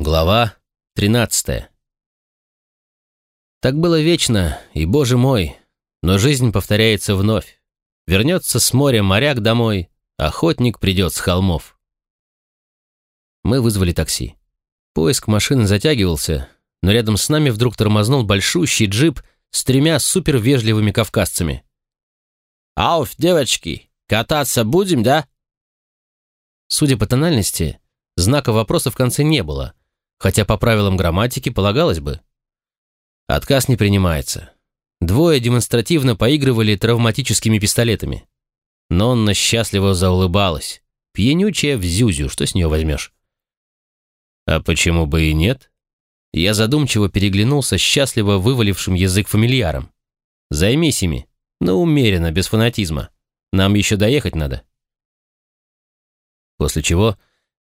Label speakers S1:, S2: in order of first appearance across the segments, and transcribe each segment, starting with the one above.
S1: Глава 13 Так было вечно, и, боже мой, но жизнь повторяется вновь. Вернется с моря моряк домой, охотник придет с холмов. Мы вызвали такси. Поиск машины затягивался, но рядом с нами вдруг тормознул большущий джип с тремя супервежливыми кавказцами.
S2: «Ауф, девочки, кататься будем, да?»
S1: Судя по тональности, знака вопроса в конце не было, хотя по правилам грамматики полагалось бы. Отказ не принимается. Двое демонстративно поигрывали травматическими пистолетами. Нонна счастливо заулыбалась. Пьянючая в зюзю, что с нее возьмешь? А почему бы и нет? Я задумчиво переглянулся счастливо вывалившим язык фамильяром. Займись ими, но умеренно, без фанатизма. Нам еще доехать надо. После чего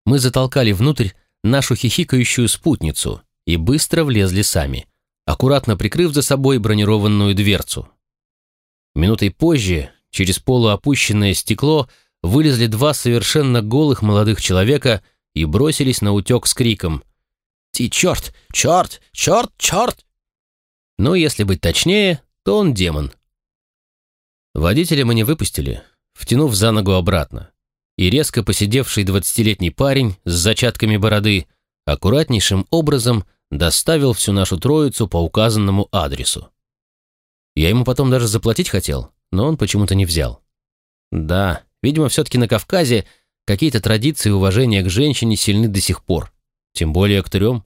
S1: мы затолкали внутрь нашу хихикающую спутницу и быстро влезли сами, аккуратно прикрыв за собой бронированную дверцу. Минутой позже, через полуопущенное стекло, вылезли два совершенно голых молодых человека и бросились на утек с криком «Ти черт! Черт! Черт! Черт!» Но если быть точнее, то он демон. Водителя мы не выпустили, втянув за ногу обратно и резко посидевший двадцатилетний парень с зачатками бороды аккуратнейшим образом доставил всю нашу троицу по указанному адресу. Я ему потом даже заплатить хотел, но он почему-то не взял. Да, видимо, все-таки на Кавказе какие-то традиции уважения к женщине сильны до сих пор, тем более к трем.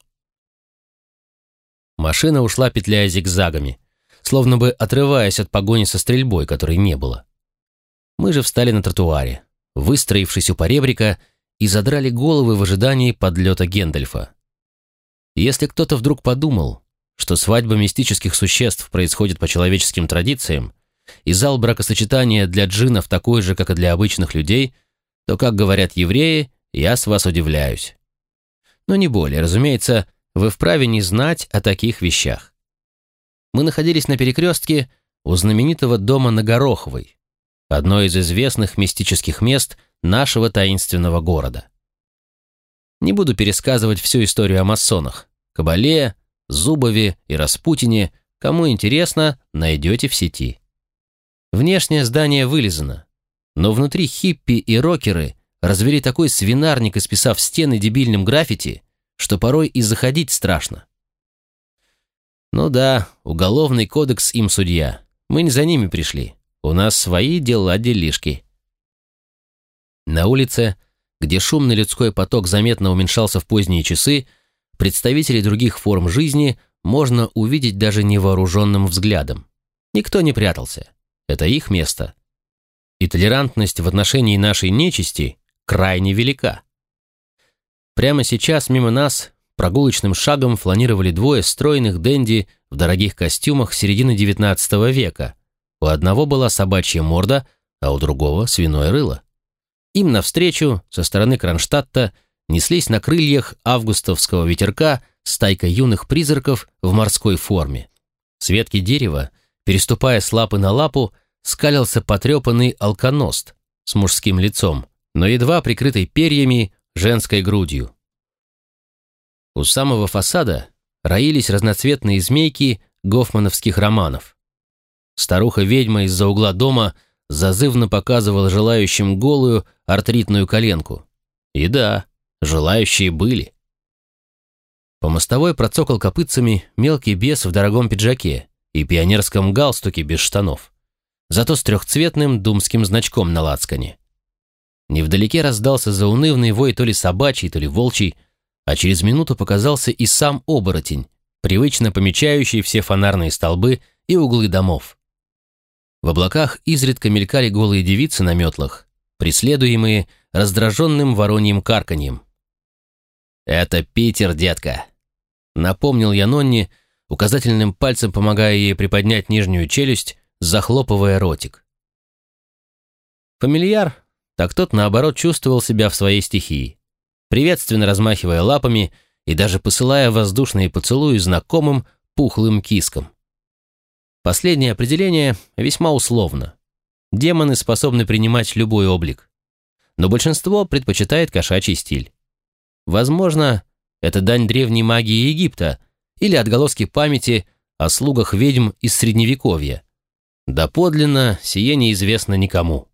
S1: Машина ушла, петляя зигзагами, словно бы отрываясь от погони со стрельбой, которой не было. Мы же встали на тротуаре, выстроившись у поребрика, и задрали головы в ожидании подлета Гендальфа. Если кто-то вдруг подумал, что свадьба мистических существ происходит по человеческим традициям, и зал бракосочетания для джинов такой же, как и для обычных людей, то, как говорят евреи, я с вас удивляюсь. Но не более, разумеется, вы вправе не знать о таких вещах. Мы находились на перекрестке у знаменитого дома на Гороховой, одно из известных мистических мест нашего таинственного города. Не буду пересказывать всю историю о масонах, Кабале, Зубове и Распутине, кому интересно, найдете в сети. Внешнее здание вылизано, но внутри хиппи и рокеры развели такой свинарник, исписав стены дебильным граффити, что порой и заходить страшно. Ну да, уголовный кодекс им судья. Мы не за ними пришли. У нас свои дела-делишки. На улице, где шумный людской поток заметно уменьшался в поздние часы, представителей других форм жизни можно увидеть даже невооруженным взглядом. Никто не прятался. Это их место. И толерантность в отношении нашей нечисти крайне велика. Прямо сейчас мимо нас прогулочным шагом фланировали двое стройных денди в дорогих костюмах середины XIX века – у одного была собачья морда, а у другого свиное рыло. Им навстречу, со стороны Кронштадта, неслись на крыльях августовского ветерка стайка юных призраков в морской форме. С ветки дерева, переступая с лапы на лапу, скалился потрепанный алконост с мужским лицом, но едва прикрытой перьями женской грудью. У самого фасада роились разноцветные змейки гофмановских романов. Старуха-ведьма из-за угла дома зазывно показывала желающим голую артритную коленку. И да, желающие были. По мостовой процокал копытцами мелкий бес в дорогом пиджаке и пионерском галстуке без штанов, зато с трехцветным думским значком на лацкане. Невдалеке раздался заунывный вой то ли собачий, то ли волчий, а через минуту показался и сам оборотень, привычно помечающий все фонарные столбы и углы домов. В облаках изредка мелькали голые девицы на метлах, преследуемые раздраженным вороньим карканьем. «Это Питер, детка!» Напомнил я Нонне, указательным пальцем помогая ей приподнять нижнюю челюсть, захлопывая ротик. Фамильяр, так тот, наоборот, чувствовал себя в своей стихии, приветственно размахивая лапами и даже посылая воздушные поцелуи знакомым пухлым кискам. Последнее определение весьма условно. Демоны способны принимать любой облик. Но большинство предпочитает кошачий стиль. Возможно, это дань древней магии Египта или отголоски памяти о слугах ведьм из Средневековья. Доподлинно сие неизвестно никому.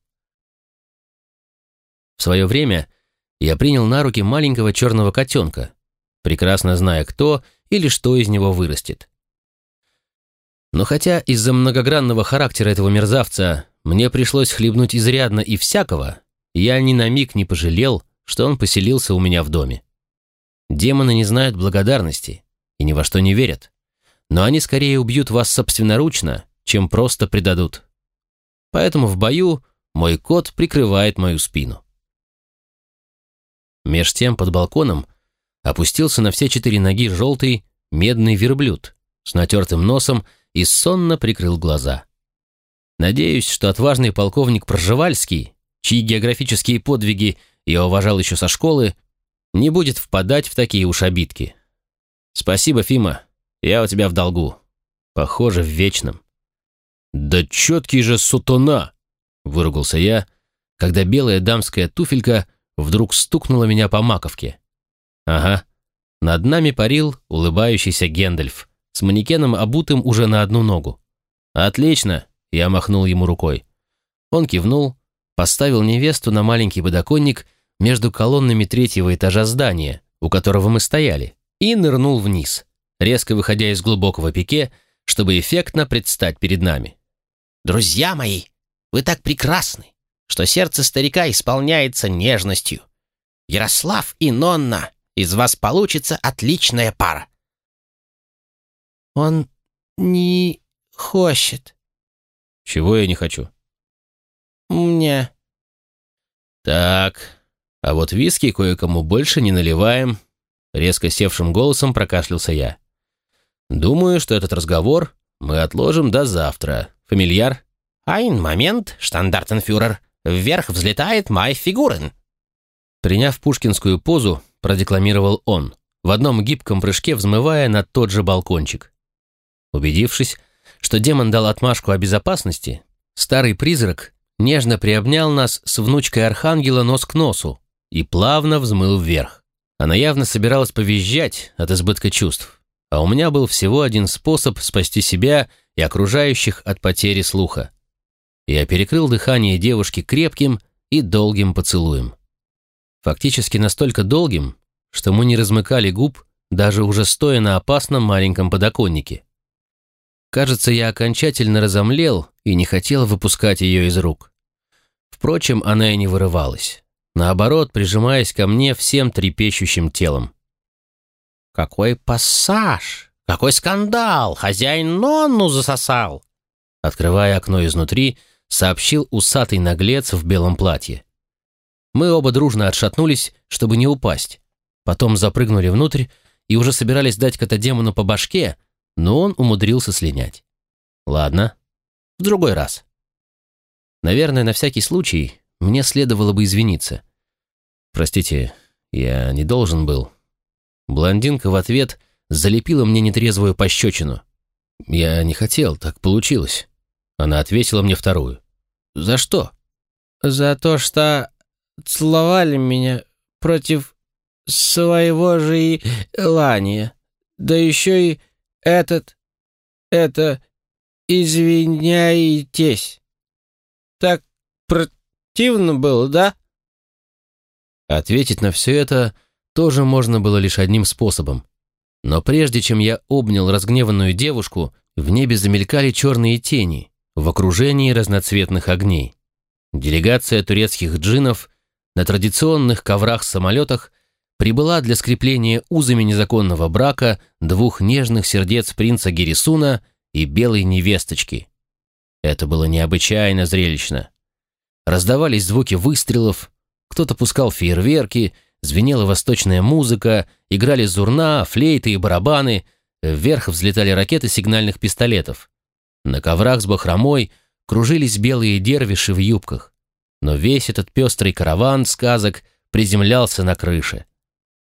S1: В свое время я принял на руки маленького черного котенка, прекрасно зная, кто или что из него вырастет. Но хотя из-за многогранного характера этого мерзавца мне пришлось хлебнуть изрядно и всякого, я ни на миг не пожалел, что он поселился у меня в доме. Демоны не знают благодарности и ни во что не верят, но они скорее убьют вас собственноручно, чем просто предадут. Поэтому в бою мой кот прикрывает мою спину. Меж тем под балконом опустился на все четыре ноги желтый медный верблюд с натертым носом и сонно прикрыл глаза. Надеюсь, что отважный полковник Пржевальский, чьи географические подвиги я уважал еще со школы, не будет впадать в такие уж обидки. Спасибо, Фима, я у тебя в долгу. Похоже, в вечном. «Да четкий же сутона!» — выругался я, когда белая дамская туфелька вдруг стукнула меня по маковке. Ага, над нами парил улыбающийся Гендальф с манекеном, обутым уже на одну ногу. «Отлично!» — я махнул ему рукой. Он кивнул, поставил невесту на маленький подоконник между колоннами третьего этажа здания, у которого мы стояли, и нырнул вниз, резко выходя из глубокого пике, чтобы эффектно предстать перед нами.
S3: «Друзья мои, вы так прекрасны, что сердце старика исполняется нежностью. Ярослав и Нонна, из вас получится отличная пара». «Он не хочет».
S1: «Чего я не хочу?»
S3: «Мне».
S1: «Так, а вот виски кое-кому больше не наливаем», — резко севшим голосом прокашлялся я. «Думаю, что этот разговор мы отложим до завтра. Фамильяр?»
S3: «Айн момент, штандартенфюрер. Вверх взлетает май фигурен».
S1: Приняв пушкинскую позу, продекламировал он, в одном гибком прыжке взмывая на тот же балкончик. Убедившись, что демон дал отмашку о безопасности, старый призрак нежно приобнял нас с внучкой архангела нос к носу и плавно взмыл вверх. Она явно собиралась повизжать от избытка чувств, а у меня был всего один способ спасти себя и окружающих от потери слуха. Я перекрыл дыхание девушки крепким и долгим поцелуем. Фактически настолько долгим, что мы не размыкали губ, даже уже стоя на опасном маленьком подоконнике. Кажется, я окончательно разомлел и не хотел выпускать ее из рук. Впрочем, она и не вырывалась, наоборот, прижимаясь ко мне всем трепещущим телом.
S3: «Какой пассаж! Какой скандал! Хозяин Нонну засосал!»
S1: Открывая окно изнутри, сообщил усатый наглец в белом платье. Мы оба дружно отшатнулись, чтобы не упасть. Потом запрыгнули внутрь и уже собирались дать кота-демону по башке, но он умудрился слинять. Ладно, в другой раз. Наверное, на всякий случай мне следовало бы извиниться. Простите, я не должен был. Блондинка в ответ залепила мне нетрезвую пощечину. Я не хотел, так получилось. Она ответила мне вторую. За что?
S4: За то, что целовали меня против своего же и желания. Да еще и этот... это... извиняйтесь. Так противно было, да?
S1: Ответить на все это тоже можно было лишь одним способом. Но прежде чем я обнял разгневанную девушку, в небе замелькали черные тени в окружении разноцветных огней. Делегация турецких джинов на традиционных коврах-самолетах прибыла для скрепления узами незаконного брака двух нежных сердец принца Герисуна и белой невесточки. Это было необычайно зрелищно. Раздавались звуки выстрелов, кто-то пускал фейерверки, звенела восточная музыка, играли зурна, флейты и барабаны, вверх взлетали ракеты сигнальных пистолетов. На коврах с бахромой кружились белые дервиши в юбках, но весь этот пестрый караван сказок приземлялся на крыше.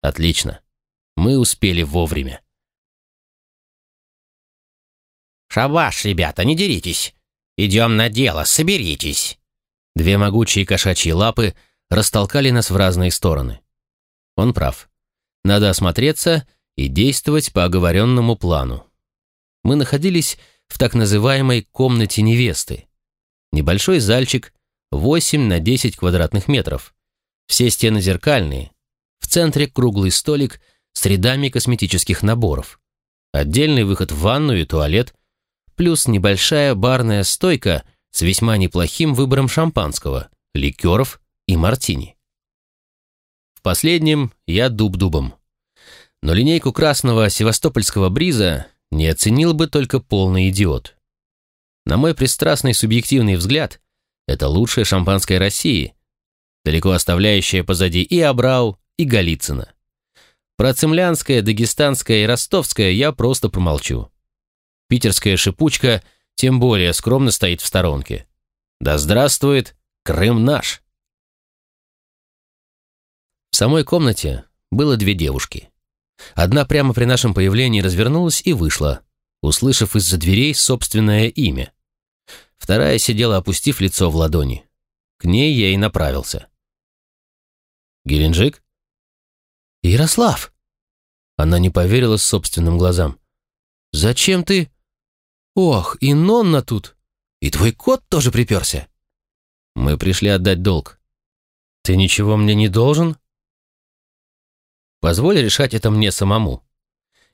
S1: Отлично. Мы успели вовремя.
S3: «Шабаш, ребята, не деритесь! Идем на дело, соберитесь!»
S1: Две могучие кошачьи лапы растолкали нас в разные стороны. Он прав. надо осмотреться и действовать по оговоренному плану. Мы находились в так называемой комнате невесты. Небольшой зальчик, 8 на 10 квадратных метров. Все стены зеркальные. В центре круглый столик с рядами косметических наборов. Отдельный выход в ванную и туалет, плюс небольшая барная стойка с весьма неплохим выбором шампанского, ликеров и мартини. В последнем я дуб-дубом. Но линейку красного севастопольского бриза не оценил бы только полный идиот. На мой пристрастный субъективный взгляд, это лучшее шампанское России, далеко оставляющее позади и Абрау, и Голицына. Про цемлянское, дагестанское и ростовское я просто промолчу. Питерская шипучка тем более скромно стоит в сторонке. Да здравствует Крым наш! В самой комнате было две девушки. Одна прямо при нашем появлении развернулась и вышла, услышав из-за дверей собственное имя. Вторая сидела, опустив лицо в ладони. К ней я и направился. «Геленджик?» «Ярослав!» Она не поверила собственным глазам. «Зачем ты...» «Ох, и Нонна тут! И твой кот тоже приперся!» «Мы пришли отдать долг». «Ты ничего мне не должен?» Позволь решать это мне самому.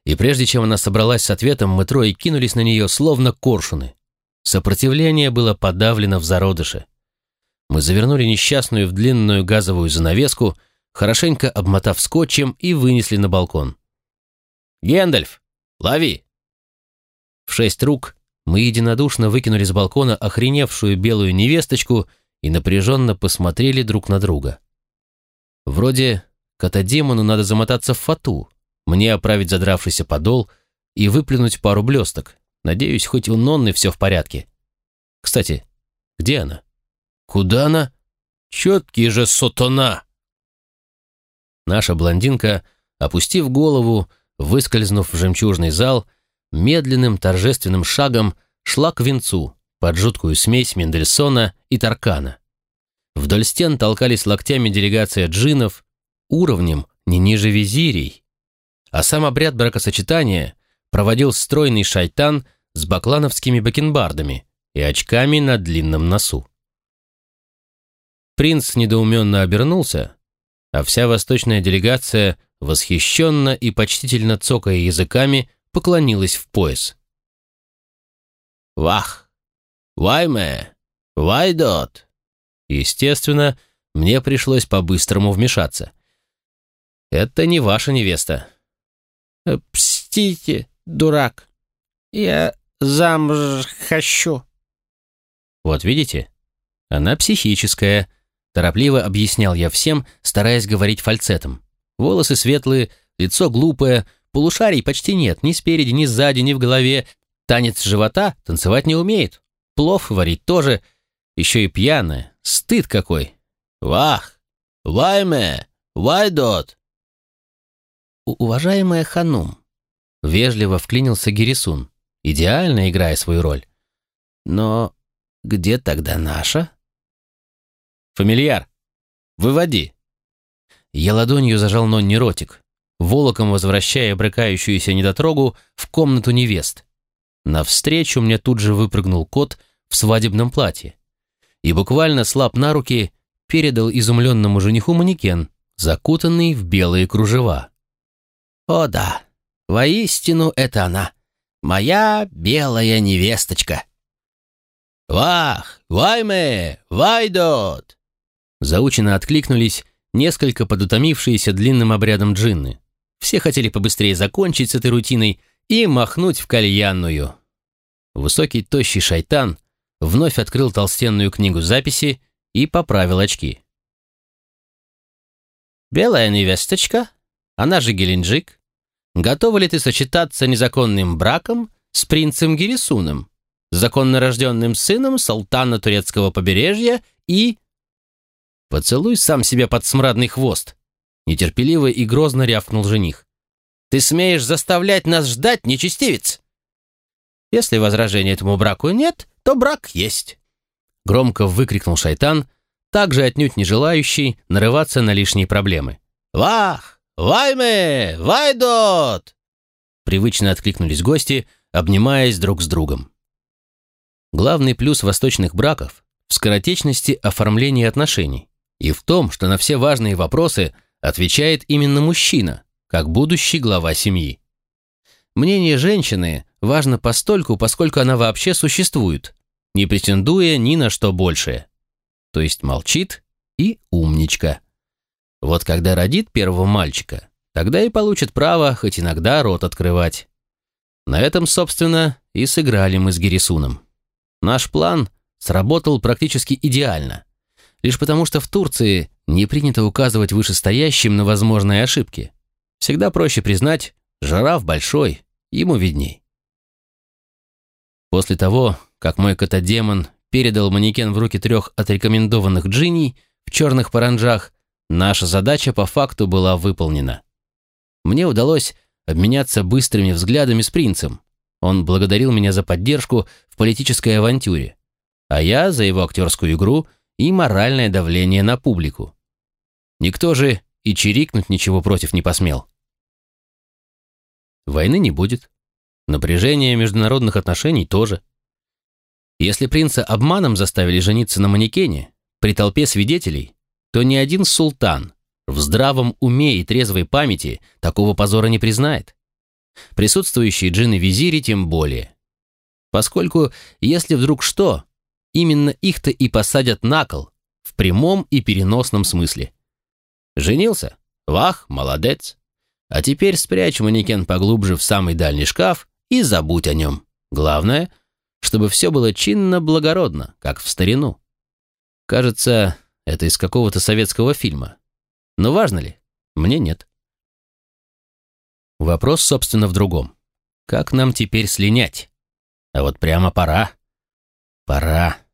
S1: И прежде чем она собралась с ответом, мы трое кинулись на нее, словно коршуны. Сопротивление было подавлено в зародыше. Мы завернули несчастную в длинную газовую занавеску, хорошенько обмотав скотчем и вынесли на балкон. «Гендальф, лови!» В шесть рук мы единодушно выкинули с балкона охреневшую белую невесточку и напряженно посмотрели друг на друга. Вроде Кота-демону надо замотаться в фату, мне оправить задравшийся подол и выплюнуть пару блесток. Надеюсь, хоть у Нонны все в порядке. Кстати, где она? Куда она? Четкий же сотона! Наша блондинка, опустив голову, выскользнув в жемчужный зал, медленным торжественным шагом шла к венцу под жуткую смесь Мендельсона и Таркана. Вдоль стен толкались локтями делегация джинов, уровнем не ниже визирей. А сам обряд бракосочетания проводил стройный шайтан с баклановскими бакенбардами и очками на длинном носу. Принц недоуменно обернулся, а вся восточная делегация, восхищенно и почтительно цокая языками, поклонилась в пояс. «Вах! Вайме! Вайдот!» Естественно, мне пришлось по-быстрому вмешаться. Это не ваша невеста».
S4: Э, «Пстите, дурак. Я замуж хочу».
S1: «Вот видите? Она психическая», — торопливо объяснял я всем, стараясь говорить фальцетом. «Волосы светлые, лицо глупое, полушарий почти нет, ни спереди, ни сзади, ни в голове. Танец живота танцевать не умеет. Плов варить тоже. Еще и пьяная. Стыд какой. Вах! Вайме! Вайдот! «Уважаемая Ханум», — вежливо вклинился Герисун, идеально играя свою роль. «Но где тогда наша?» «Фамильяр, выводи!» Я ладонью зажал Нонни ротик, волоком возвращая брыкающуюся недотрогу в комнату невест. Навстречу мне тут же выпрыгнул кот в свадебном платье и буквально слаб на руки передал изумленному жениху манекен, закутанный в белые кружева. О да, воистину это она, моя белая невесточка. «Вах! Вайме! Вайдот!» Заучено откликнулись несколько подутомившиеся длинным обрядом джинны. Все хотели побыстрее закончить с этой рутиной и махнуть в кальянную. Высокий тощий шайтан вновь открыл толстенную книгу записи и поправил очки. «Белая невесточка она же Геленджик, готова ли ты сочетаться незаконным браком с принцем Герисуном, законно рожденным сыном султана турецкого побережья и... Поцелуй сам себя под смрадный хвост. Нетерпеливо и грозно рявкнул жених. Ты смеешь заставлять нас ждать, нечестивец? Если возражения этому браку нет, то брак есть. Громко выкрикнул шайтан, также отнюдь не желающий нарываться на лишние проблемы. Вах!
S2: Вайме! Вайдот!»
S1: Привычно откликнулись гости, обнимаясь друг с другом. Главный плюс восточных браков в скоротечности оформления отношений и в том, что на все важные вопросы отвечает именно мужчина, как будущий глава семьи. Мнение женщины важно постольку, поскольку она вообще существует, не претендуя ни на что большее. То есть молчит и умничка. Вот когда родит первого мальчика, тогда и получит право хоть иногда рот открывать. На этом, собственно, и сыграли мы с Герисуном. Наш план сработал практически идеально. Лишь потому, что в Турции не принято указывать вышестоящим на возможные ошибки. Всегда проще признать, жираф большой, ему видней. После того, как мой котодемон передал манекен в руки трех отрекомендованных джинни в черных паранджах, наша задача по факту была выполнена. Мне удалось обменяться быстрыми взглядами с принцем. Он благодарил меня за поддержку в политической авантюре, а я за его актерскую игру и моральное давление на публику. Никто же и чирикнуть ничего против не посмел. Войны не будет. Напряжение международных отношений тоже. Если принца обманом заставили жениться на манекене, при толпе свидетелей, то ни один султан в здравом уме и трезвой памяти такого позора не признает. Присутствующие джинны-визири тем более. Поскольку, если вдруг что, именно их-то и посадят на кол, в прямом и переносном смысле. Женился? Вах, молодец. А теперь спрячь манекен поглубже в самый дальний шкаф и забудь о нем. Главное, чтобы все было чинно-благородно, как в старину. Кажется, это из какого-то советского фильма. Но важно ли? Мне нет. Вопрос, собственно, в другом. Как нам теперь слинять? А вот прямо пора. Пора.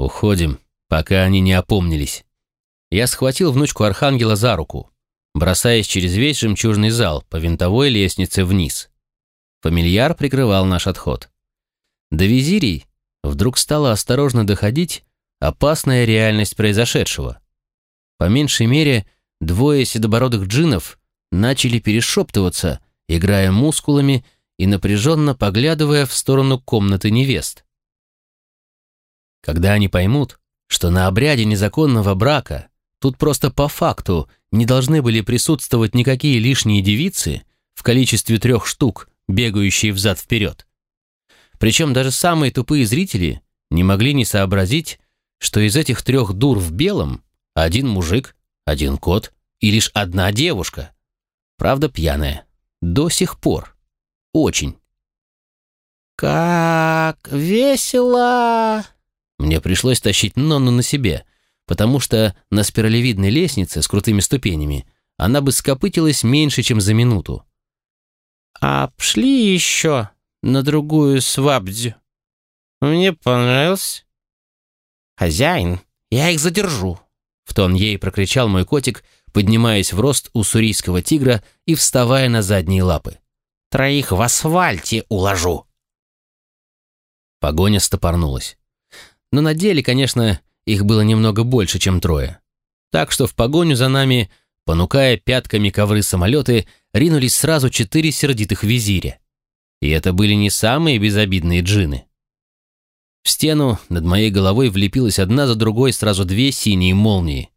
S1: Уходим, пока они не опомнились. Я схватил внучку Архангела за руку, бросаясь через весь жемчужный зал по винтовой лестнице вниз. Фамильяр прикрывал наш отход. До визирей вдруг стала осторожно доходить опасная реальность произошедшего. По меньшей мере, двое седобородых джинов начали перешептываться, играя мускулами и напряженно поглядывая в сторону комнаты невест. Когда они поймут, что на обряде незаконного брака тут просто по факту не должны были присутствовать никакие лишние девицы в количестве трех штук, бегающие взад-вперед. Причем даже самые тупые зрители не могли не сообразить, что из этих трех дур в белом один мужик, один кот и лишь одна девушка. Правда, пьяная. До сих пор. Очень.
S4: «Как весело!»
S1: Мне пришлось тащить Нонну на себе, потому что на спиралевидной лестнице с крутыми ступенями она бы скопытилась меньше, чем за минуту.
S4: «А пшли еще на другую свабдю. Мне понравилось». «Хозяин, я их задержу», — в тон ей прокричал мой котик, поднимаясь в рост у сурийского тигра и вставая на задние лапы. «Троих в асфальте уложу».
S1: Погоня стопорнулась. Но на деле, конечно, их было немного больше, чем трое. Так что в погоню за нами, понукая пятками ковры самолеты, ринулись сразу четыре сердитых визиря. И это были не самые безобидные джины. В стену над моей головой влепилась одна за другой сразу две синие молнии.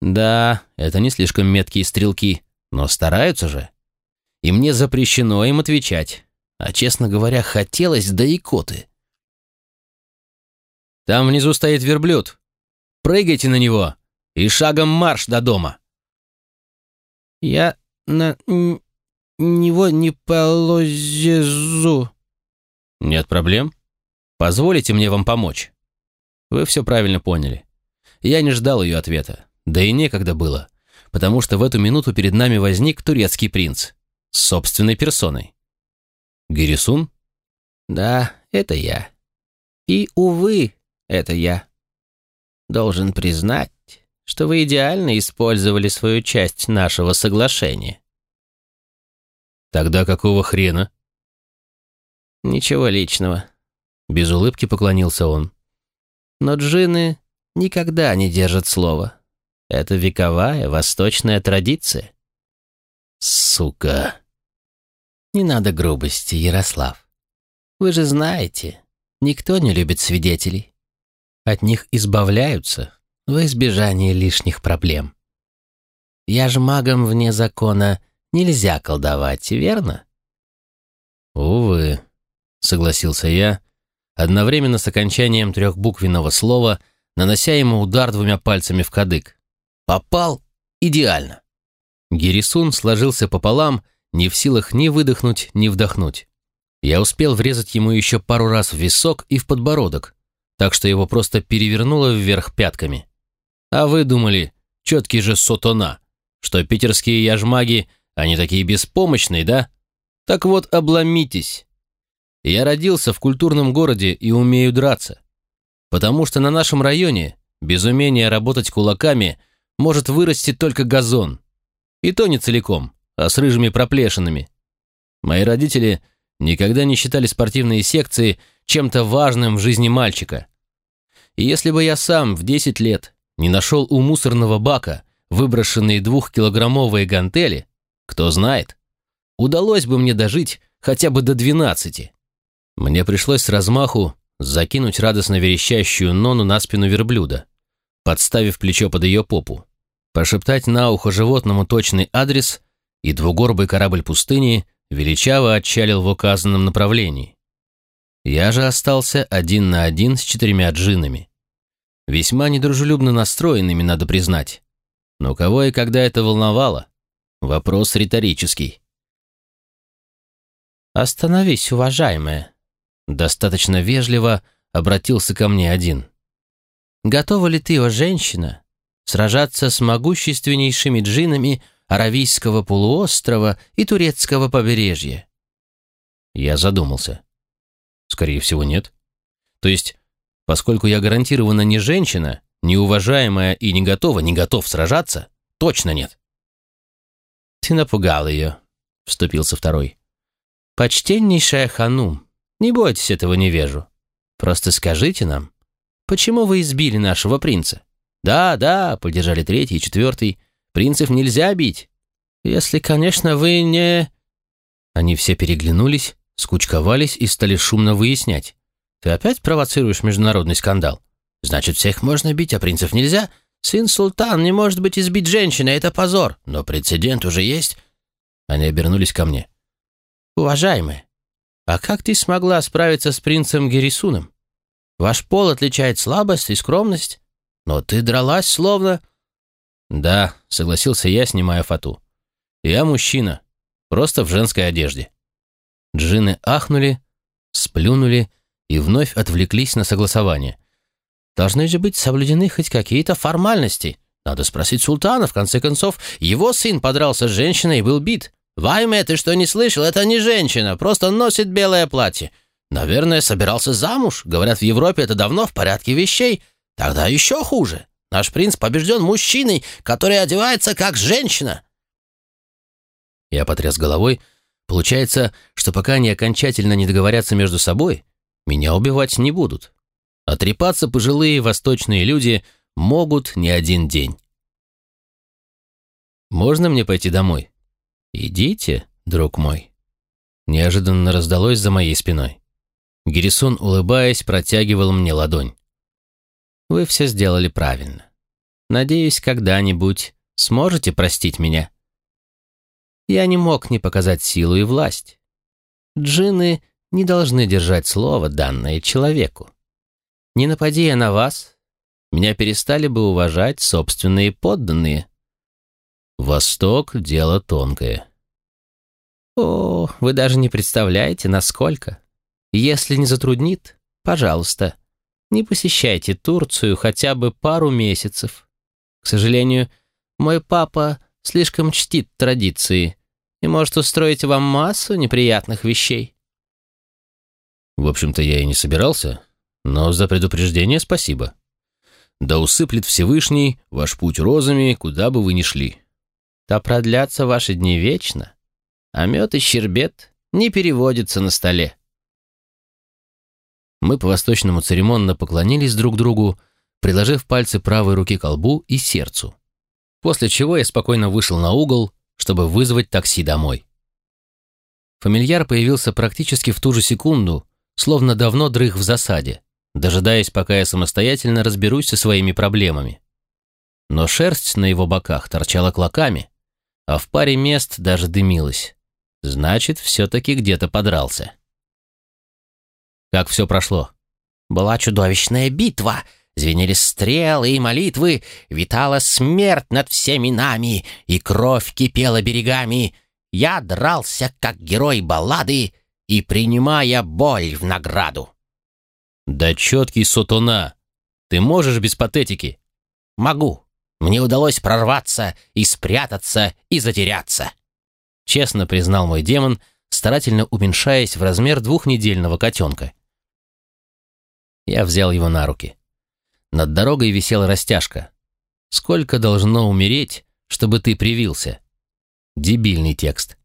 S1: Да, это не слишком меткие стрелки, но стараются же. И мне запрещено им отвечать. А, честно говоря, хотелось да икоты. Там внизу стоит верблюд. Прыгайте на него и шагом марш до дома.
S4: Я на него не полозезу.
S1: Нет проблем. Позволите мне вам помочь. Вы все правильно поняли. Я не ждал ее ответа. Да и некогда было, потому что в эту минуту перед нами возник турецкий принц с собственной персоной. Гирисун?
S4: Да, это я. И, увы, это я. Должен признать, что вы идеально использовали свою часть нашего соглашения.
S1: Тогда какого хрена?
S4: Ничего личного.
S1: Без улыбки поклонился он.
S4: Но джины никогда не держат слова.
S3: Это вековая восточная традиция.
S1: Сука.
S3: Не надо грубости, Ярослав. Вы же знаете, никто не любит свидетелей. От них избавляются во избежание лишних проблем. Я же магом вне закона нельзя колдовать, верно?
S1: Увы, согласился я, одновременно с окончанием трехбуквенного слова, нанося ему удар двумя пальцами в кадык. Попал идеально. Гирисун сложился пополам, не в силах ни выдохнуть, ни вдохнуть. Я успел врезать ему еще пару раз в висок и в подбородок, так что его просто перевернуло вверх пятками. А вы думали, четкий же сотона, что питерские яжмаги, они такие беспомощные, да? Так вот, обломитесь. Я родился в культурном городе и умею драться. Потому что на нашем районе без умения работать кулаками может вырасти только газон. И то не целиком, а с рыжими проплешинами. Мои родители никогда не считали спортивные секции чем-то важным в жизни мальчика. И если бы я сам в 10 лет не нашел у мусорного бака выброшенные двухкилограммовые гантели, кто знает, удалось бы мне дожить хотя бы до 12. Мне пришлось с размаху закинуть радостно верещащую Нону на спину верблюда, подставив плечо под ее попу, пошептать на ухо животному точный адрес, и двугорбый корабль пустыни величаво отчалил в указанном направлении. Я же остался один на один с четырьмя джинами. Весьма недружелюбно настроенными, надо признать. Но кого и когда это волновало? Вопрос риторический.
S3: «Остановись, уважаемая», Достаточно вежливо обратился ко мне один. «Готова ли ты, о женщина, сражаться с могущественнейшими джинами Аравийского полуострова и турецкого побережья?»
S1: Я задумался. Скорее всего, нет. То есть, поскольку я гарантированно не женщина, неуважаемая и не готова, не готов сражаться, точно нет.
S3: «Ты напугал ее», — вступился второй. «Почтеннейшая Ханум, не бойтесь этого невежу. Просто скажите нам, почему вы избили нашего принца? Да, да, поддержали третий и четвертый. Принцев нельзя бить. Если, конечно, вы не... Они все переглянулись, скучковались и стали шумно выяснять. Ты опять провоцируешь международный скандал? Значит, всех можно бить, а принцев нельзя? Сын султан не может быть избит женщиной, это позор. Но прецедент уже есть. Они обернулись ко мне. Уважаемые, а как ты смогла справиться с принцем Герисуном? Ваш пол отличает слабость и скромность, но ты дралась словно...»
S1: «Да», — согласился я, снимая фату. «Я мужчина, просто в женской одежде». Джины ахнули, сплюнули и вновь отвлеклись на согласование.
S3: «Должны же быть соблюдены хоть какие-то формальности. Надо спросить султана, в конце концов. Его сын подрался с женщиной и был бит. «Вайме, ты что, не слышал? Это не женщина, просто носит белое платье. Наверное, собирался замуж. Говорят, в Европе это давно в порядке вещей. Тогда еще хуже. Наш принц побежден мужчиной, который одевается как женщина».
S1: Я потряс головой. Получается, что пока они окончательно не договорятся между собой, меня убивать не будут. А трепаться пожилые восточные люди могут не один день. «Можно мне пойти домой?» «Идите, друг мой». Неожиданно раздалось за моей спиной. Гирисон, улыбаясь, протягивал мне ладонь. «Вы все сделали правильно. Надеюсь, когда-нибудь сможете простить меня?» Я не мог не показать силу и власть. Джины не должны держать слово, данное человеку. Не напади я на вас, меня перестали бы уважать собственные подданные. Восток — дело тонкое. О, вы даже не представляете, насколько. Если не затруднит, пожалуйста, не посещайте Турцию хотя бы пару месяцев. К сожалению, мой папа слишком чтит традиции и может устроить вам массу неприятных вещей. В общем-то, я и не собирался, но за предупреждение спасибо. Да усыплет Всевышний ваш путь розами, куда бы вы ни шли то продлятся ваши дни вечно, а мед и щербет не переводятся на столе. Мы по-восточному церемонно поклонились друг другу, приложив пальцы правой руки к колбу и сердцу, после чего я спокойно вышел на угол, чтобы вызвать такси домой. Фамильяр появился практически в ту же секунду, словно давно дрых в засаде, дожидаясь, пока я самостоятельно разберусь со своими проблемами. Но шерсть на его боках торчала клоками, а в паре мест даже дымилась. Значит, все-таки где-то подрался. Как все прошло?
S3: Была чудовищная битва. Звенели стрелы и молитвы, витала смерть над всеми нами, и кровь кипела берегами. Я дрался, как герой баллады, и принимая боль в награду.
S1: Да четкий сотуна! Ты можешь без патетики?
S3: Могу. Мне удалось прорваться и спрятаться и затеряться.
S1: Честно признал мой демон, старательно уменьшаясь в размер двухнедельного котенка. Я взял его на руки. Над дорогой висела растяжка. Сколько должно умереть, чтобы ты привился? Дебильный текст.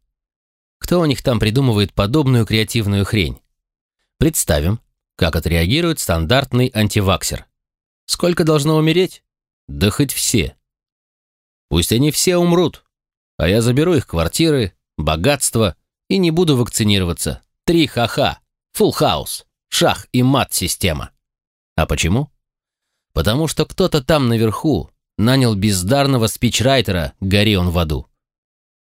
S1: Кто у них там придумывает подобную креативную хрень? Представим, как отреагирует стандартный антиваксер. Сколько должно умереть? Да хоть все. Пусть они все умрут, а я заберу их квартиры, богатство и не буду вакцинироваться. Три ха-ха, фулл хаус, шах и мат система. А почему? Потому что кто-то там наверху нанял бездарного спичрайтера, гори он в аду.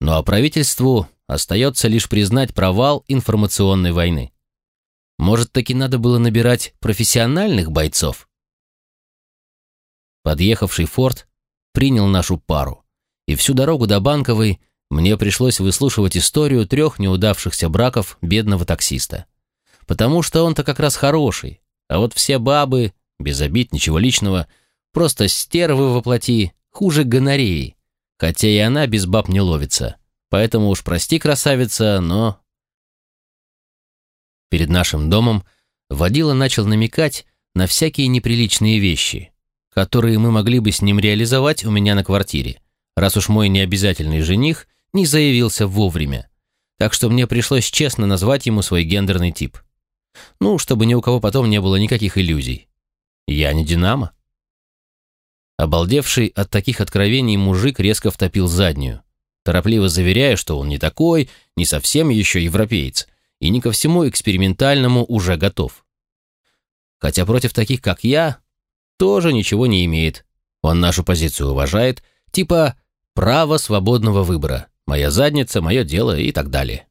S1: Ну а правительству остается лишь признать провал информационной войны. Может, таки надо было набирать профессиональных бойцов? Подъехавший форт принял нашу пару, и всю дорогу до Банковой мне пришлось выслушивать историю трех неудавшихся браков бедного таксиста. Потому что он-то как раз хороший, а вот все бабы, без обид, ничего личного, просто стервы воплоти, хуже гонореи, хотя и она без баб не ловится. Поэтому уж прости, красавица, но... Перед нашим домом водила начал намекать на всякие неприличные вещи, которые мы могли бы с ним реализовать у меня на квартире, раз уж мой необязательный жених не заявился вовремя. Так что мне пришлось честно назвать ему свой гендерный тип. Ну, чтобы ни у кого потом не было никаких иллюзий. Я не Динамо. Обалдевший от таких откровений мужик резко втопил заднюю, торопливо заверяя, что он не такой, не совсем еще европеец, и не ко всему экспериментальному уже готов. Хотя против таких, как я, тоже ничего не имеет. Он нашу позицию уважает, типа «право свободного выбора», «моя задница, мое дело» и так далее.